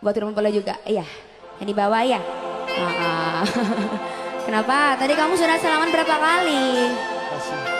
Buat rumah bola juga. Iya. Yang dibawa ya. Kenapa? Tadi kamu sudah salaman berapa kali? Kasih.